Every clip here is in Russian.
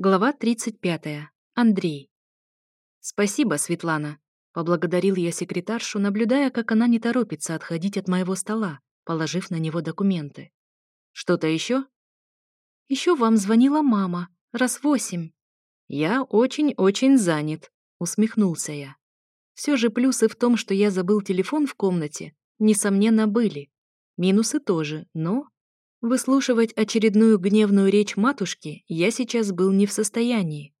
Глава 35. Андрей. «Спасибо, Светлана», — поблагодарил я секретаршу, наблюдая, как она не торопится отходить от моего стола, положив на него документы. «Что-то еще?» «Еще вам звонила мама, раз восемь». «Я очень-очень занят», — усмехнулся я. Все же плюсы в том, что я забыл телефон в комнате, несомненно, были. Минусы тоже, но Выслушивать очередную гневную речь матушки я сейчас был не в состоянии.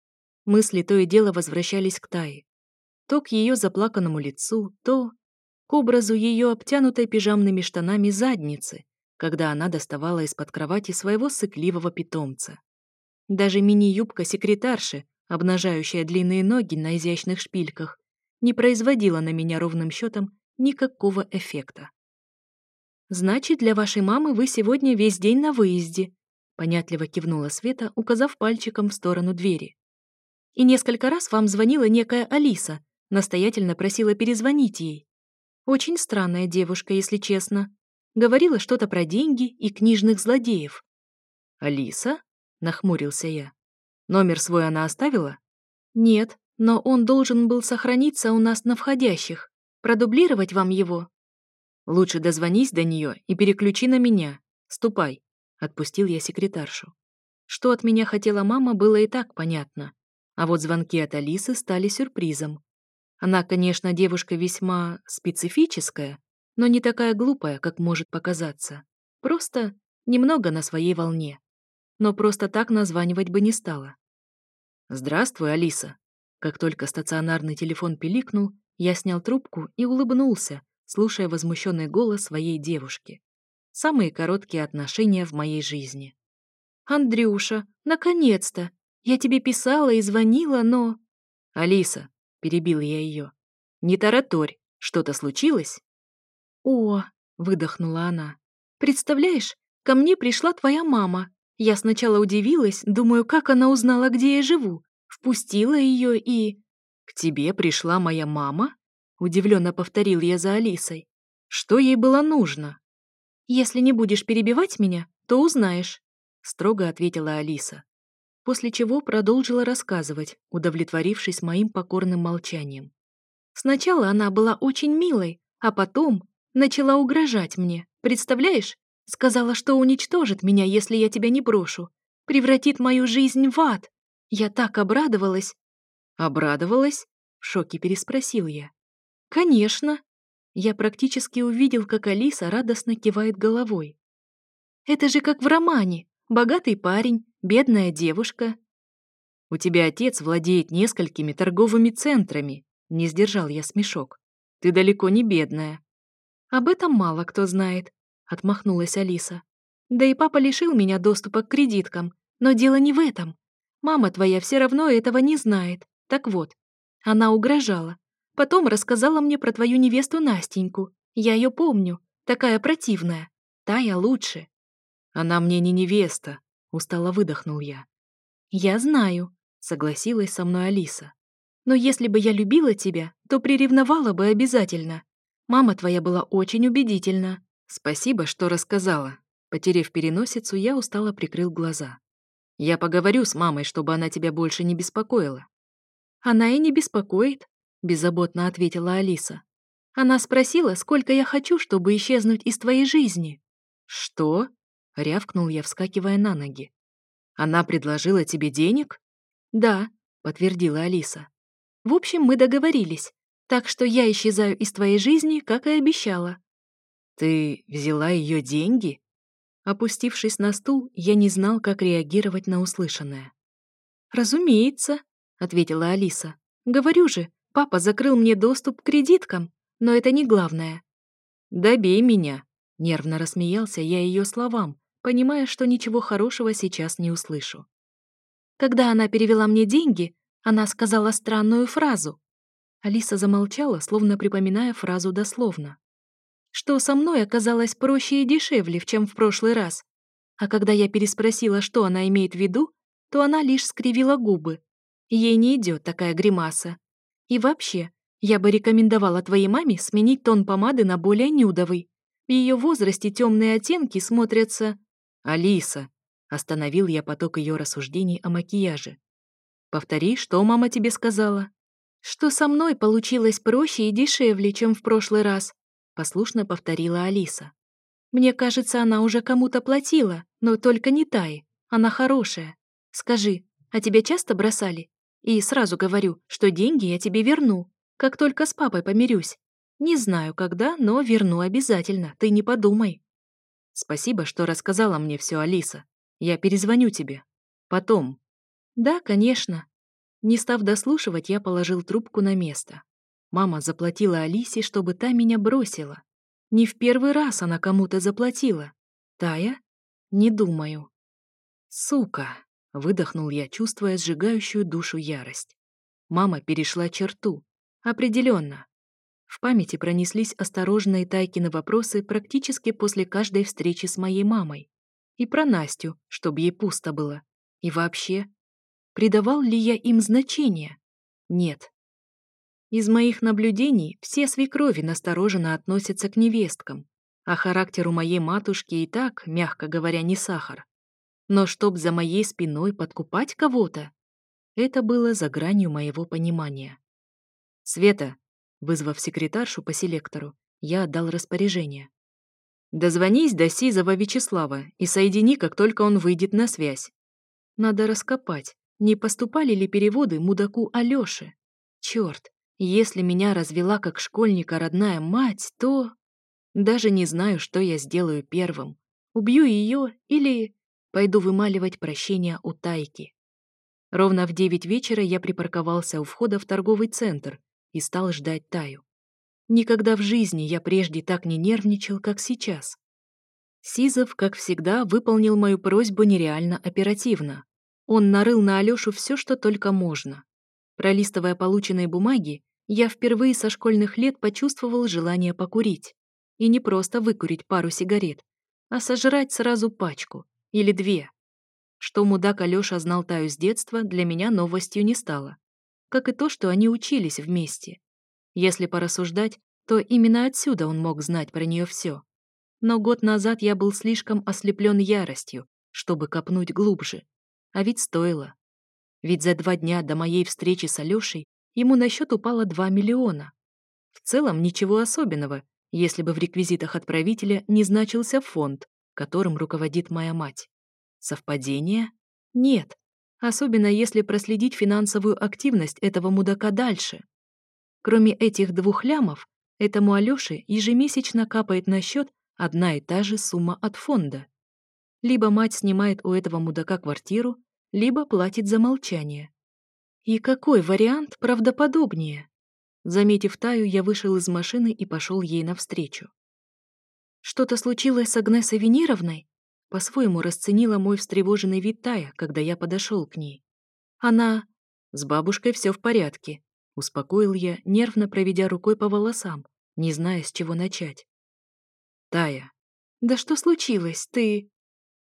Мысли то и дело возвращались к Тае. То к ее заплаканному лицу, то к образу ее обтянутой пижамными штанами задницы, когда она доставала из-под кровати своего сыкливого питомца. Даже мини-юбка секретарши, обнажающая длинные ноги на изящных шпильках, не производила на меня ровным счетом никакого эффекта. «Значит, для вашей мамы вы сегодня весь день на выезде», — понятливо кивнула Света, указав пальчиком в сторону двери. «И несколько раз вам звонила некая Алиса, настоятельно просила перезвонить ей. Очень странная девушка, если честно. Говорила что-то про деньги и книжных злодеев». «Алиса?» — нахмурился я. «Номер свой она оставила?» «Нет, но он должен был сохраниться у нас на входящих. Продублировать вам его?» Лучше дозвонись до нее и переключи на меня. Ступай. Отпустил я секретаршу. Что от меня хотела мама, было и так понятно. А вот звонки от Алисы стали сюрпризом. Она, конечно, девушка весьма специфическая, но не такая глупая, как может показаться. Просто немного на своей волне. Но просто так названивать бы не стала. «Здравствуй, Алиса». Как только стационарный телефон пиликнул, я снял трубку и улыбнулся, слушая возмущенный голос своей девушки. «Самые короткие отношения в моей жизни». «Андрюша, наконец-то! Я тебе писала и звонила, но...» «Алиса», — перебил я ее, — «не тараторь, что-то случилось?» «О!» — выдохнула она. «Представляешь, ко мне пришла твоя мама. Я сначала удивилась, думаю, как она узнала, где я живу. Впустила ее и...» «К тебе пришла моя мама?» Удивленно повторил я за Алисой. Что ей было нужно? «Если не будешь перебивать меня, то узнаешь», — строго ответила Алиса. После чего продолжила рассказывать, удовлетворившись моим покорным молчанием. Сначала она была очень милой, а потом начала угрожать мне, представляешь? Сказала, что уничтожит меня, если я тебя не брошу. Превратит мою жизнь в ад. Я так обрадовалась. Обрадовалась? В шоке переспросил я. «Конечно!» Я практически увидел, как Алиса радостно кивает головой. «Это же как в романе. Богатый парень, бедная девушка». «У тебя отец владеет несколькими торговыми центрами», — не сдержал я смешок. «Ты далеко не бедная». «Об этом мало кто знает», — отмахнулась Алиса. «Да и папа лишил меня доступа к кредиткам, но дело не в этом. Мама твоя все равно этого не знает. Так вот, она угрожала, Потом рассказала мне про твою невесту Настеньку. Я ее помню. Такая противная. Та я лучше». «Она мне не невеста», — устало выдохнул я. «Я знаю», — согласилась со мной Алиса. «Но если бы я любила тебя, то приревновала бы обязательно. Мама твоя была очень убедительна». «Спасибо, что рассказала». Потерев переносицу, я устало прикрыл глаза. «Я поговорю с мамой, чтобы она тебя больше не беспокоила». «Она и не беспокоит», — беззаботно ответила Алиса. «Она спросила, сколько я хочу, чтобы исчезнуть из твоей жизни». «Что?» — рявкнул я, вскакивая на ноги. «Она предложила тебе денег?» «Да», — подтвердила Алиса. «В общем, мы договорились, так что я исчезаю из твоей жизни, как и обещала». «Ты взяла ее деньги?» Опустившись на стул, я не знал, как реагировать на услышанное. «Разумеется», — ответила Алиса. «Говорю же, Папа закрыл мне доступ к кредиткам, но это не главное. «Добей меня», — нервно рассмеялся я ее словам, понимая, что ничего хорошего сейчас не услышу. Когда она перевела мне деньги, она сказала странную фразу. Алиса замолчала, словно припоминая фразу дословно. «Что со мной оказалось проще и дешевле, чем в прошлый раз. А когда я переспросила, что она имеет в виду, то она лишь скривила губы. Ей не идет такая гримаса. И вообще, я бы рекомендовала твоей маме сменить тон помады на более нюдовый. В ее возрасте темные оттенки смотрятся... «Алиса!» — остановил я поток ее рассуждений о макияже. «Повтори, что мама тебе сказала?» «Что со мной получилось проще и дешевле, чем в прошлый раз», — послушно повторила Алиса. «Мне кажется, она уже кому-то платила, но только не Тай. Она хорошая. Скажи, а тебя часто бросали? И сразу говорю, что деньги я тебе верну, как только с папой помирюсь. Не знаю, когда, но верну обязательно, ты не подумай. Спасибо, что рассказала мне все, Алиса. Я перезвоню тебе. Потом. Да, конечно. Не став дослушивать, я положил трубку на место. Мама заплатила Алисе, чтобы та меня бросила. Не в первый раз она кому-то заплатила. Тая? Не думаю. Сука. Выдохнул я, чувствуя сжигающую душу ярость. Мама перешла черту. Определенно. В памяти пронеслись осторожные Тайкины вопросы практически после каждой встречи с моей мамой. И про Настю, чтобы ей пусто было. И вообще, придавал ли я им значение? Нет. Из моих наблюдений все свекрови настороженно относятся к невесткам, а характер у моей матушки и так, мягко говоря, не сахар. Но чтоб за моей спиной подкупать кого-то, это было за гранью моего понимания. «Света», вызвав секретаршу по селектору, я отдал распоряжение. «Дозвонись до Сизова Вячеслава и соедини, как только он выйдет на связь. Надо раскопать, не поступали ли переводы мудаку Алёше. Чёрт, если меня развела как школьника родная мать, то... Даже не знаю, что я сделаю первым. Убью её или пойду вымаливать прощения у Тайки. Ровно в девять вечера я припарковался у входа в торговый центр и стал ждать Таю. Никогда в жизни я прежде так не нервничал, как сейчас. Сизов, как всегда, выполнил мою просьбу нереально оперативно. Он нарыл на Алёшу все, что только можно. Пролистывая полученные бумаги, я впервые со школьных лет почувствовал желание покурить. И не просто выкурить пару сигарет, а сожрать сразу пачку. Или две. Что мудак Алёша знал Таю с детства, для меня новостью не стало. Как и то, что они учились вместе. Если порассуждать, то именно отсюда он мог знать про неё всё. Но год назад я был слишком ослеплён яростью, чтобы копнуть глубже. А ведь стоило. Ведь за два дня до моей встречи с Алёшей ему на счёт упало 2 миллиона. В целом ничего особенного, если бы в реквизитах отправителя не значился фонд, которым руководит моя мать. Совпадение? Нет. Особенно если проследить финансовую активность этого мудака дальше. Кроме этих двух лямов, этому Алёше ежемесячно капает на счет одна и та же сумма от фонда. Либо мать снимает у этого мудака квартиру, либо платит за молчание. И какой вариант правдоподобнее? Заметив Таю, я вышел из машины и пошел ей навстречу. Что-то случилось с Агнесой Венеровной? По-своему расценила мой встревоженный вид Тая, когда я подошел к ней. Она... С бабушкой все в порядке. Успокоил я, нервно проведя рукой по волосам, не зная, с чего начать. Тая. Да что случилось? Ты...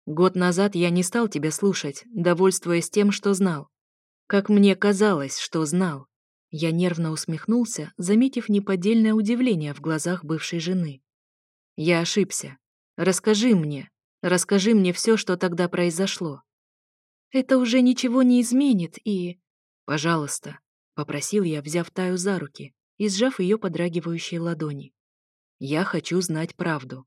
Год назад я не стал тебя слушать, довольствуясь тем, что знал. Как мне казалось, что знал. Я нервно усмехнулся, заметив неподдельное удивление в глазах бывшей жены. Я ошибся. Расскажи мне. Расскажи мне все, что тогда произошло. Это уже ничего не изменит и... Пожалуйста, попросил я, взяв Таю за руки и сжав ее подрагивающие ладони. Я хочу знать правду.